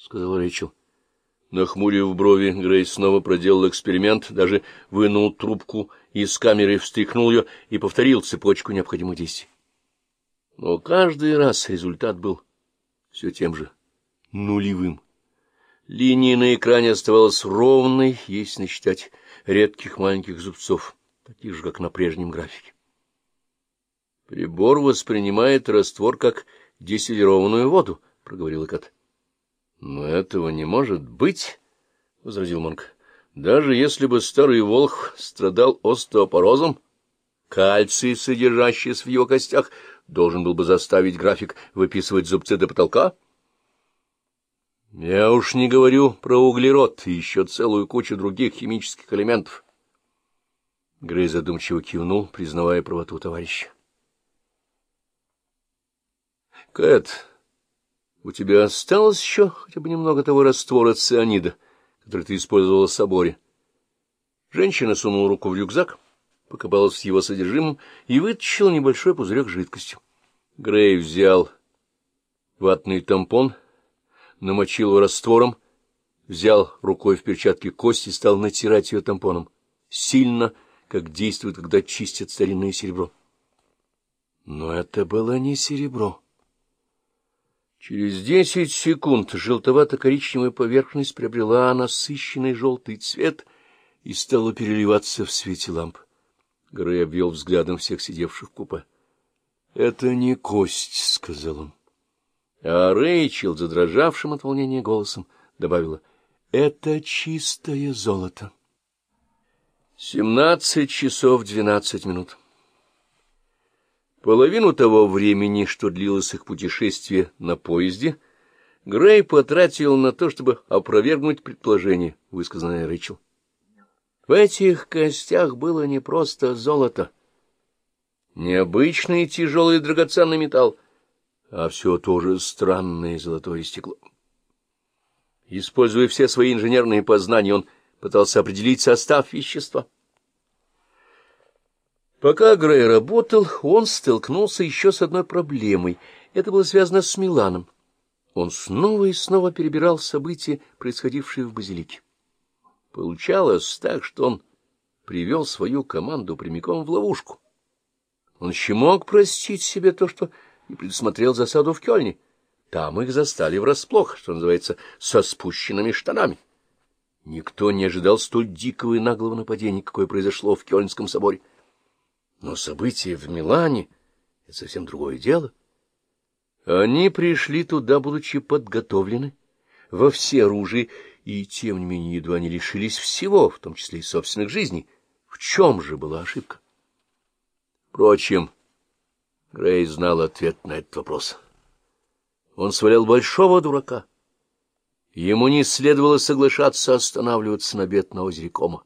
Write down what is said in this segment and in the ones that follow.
сказал Рэйчел. Нахмурив брови, Грей снова проделал эксперимент, даже вынул трубку из камеры, встряхнул ее и повторил цепочку необходимых действий. Но каждый раз результат был все тем же — нулевым. Линия на экране оставалась ровной, если насчитать редких маленьких зубцов, таких же, как на прежнем графике. Прибор воспринимает раствор как дистиллированную воду, — проговорил Кат. — Но этого не может быть, — возразил Монк. — Даже если бы старый волх страдал остеопорозом, кальций, содержащийся в его костях, должен был бы заставить график выписывать зубцы до потолка. Я уж не говорю про углерод и еще целую кучу других химических элементов. Грей задумчиво кивнул, признавая правоту товарища. — Кэт, у тебя осталось еще хотя бы немного того раствора цианида, который ты использовала в соборе? Женщина сунула руку в рюкзак, покопалась в его содержимом и вытащила небольшой пузырек жидкости. Грей взял ватный тампон, намочил его раствором, взял рукой в перчатке кость и стал натирать ее тампоном. Сильно, как действует, когда чистят старинное серебро. Но это было не серебро. Через десять секунд желтовато-коричневая поверхность приобрела насыщенный желтый цвет и стала переливаться в свете ламп. Грей обвел взглядом всех сидевших в купе. — Это не кость, — сказал он. А Рэйчел, задрожавшим от волнения голосом, добавила, — это чистое золото. Семнадцать часов двенадцать минут. Половину того времени, что длилось их путешествие на поезде, Грей потратил на то, чтобы опровергнуть предположение, высказанное Рэйчел. В этих костях было не просто золото, необычный тяжелый драгоценный металл, а все тоже странное золотое стекло. Используя все свои инженерные познания, он пытался определить состав вещества. Пока Грей работал, он столкнулся еще с одной проблемой. Это было связано с Миланом. Он снова и снова перебирал события, происходившие в базилике. Получалось так, что он привел свою команду прямиком в ловушку. Он еще мог простить себе то, что не предусмотрел засаду в Кёльне. Там их застали врасплох, что называется, со спущенными штанами. Никто не ожидал столь дикого и наглого нападения, какое произошло в Кёльнском соборе. Но события в Милане — это совсем другое дело. Они пришли туда, будучи подготовлены во все оружие, и, тем не менее, едва не лишились всего, в том числе и собственных жизней. В чем же была ошибка? Впрочем, Грей знал ответ на этот вопрос. Он свалял большого дурака. Ему не следовало соглашаться останавливаться на бед на озере Кома.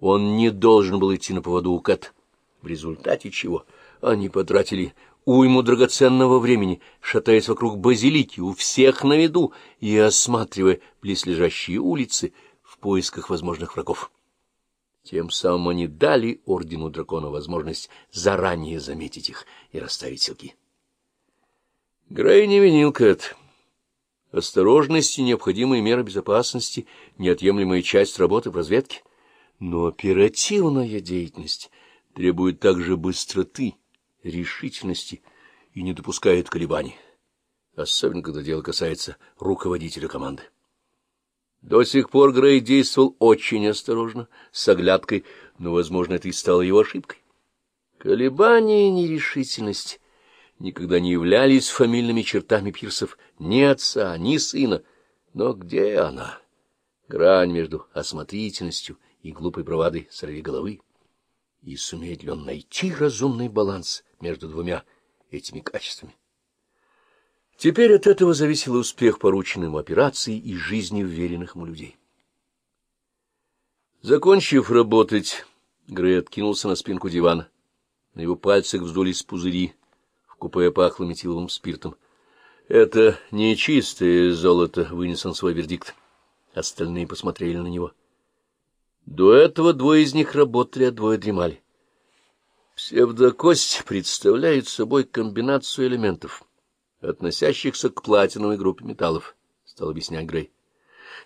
Он не должен был идти на поводу у Кэт в результате чего они потратили уйму драгоценного времени, шатаясь вокруг базилики, у всех на виду и осматривая близлежащие улицы в поисках возможных врагов. Тем самым они дали Ордену Дракона возможность заранее заметить их и расставить силки. Грей не винил Кэт. Осторожность и необходимые меры безопасности — неотъемлемая часть работы в разведке. Но оперативная деятельность требует также быстроты, решительности и не допускает колебаний, особенно когда дело касается руководителя команды. До сих пор Грей действовал очень осторожно, с оглядкой, но, возможно, это и стало его ошибкой. Колебания и нерешительность никогда не являлись фамильными чертами пирсов ни отца, ни сына. Но где она? Грань между осмотрительностью и глупой бравадой головы и сумеет ли он найти разумный баланс между двумя этими качествами. Теперь от этого зависел успех порученной ему операции и жизни уверенных ему людей. Закончив работать, Грей откинулся на спинку дивана. На его пальцах вздулись пузыри, в купе пахло метиловым спиртом. — Это не чистое золото, — вынес он свой вердикт. Остальные посмотрели на него. — до этого двое из них работали, а двое дремали. Псевдокость представляет собой комбинацию элементов, относящихся к платиновой группе металлов, — стал объяснять Грей.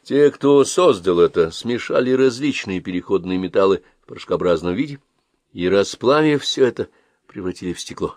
Те, кто создал это, смешали различные переходные металлы в порошкообразном виде и, расплавив все это, превратили в стекло.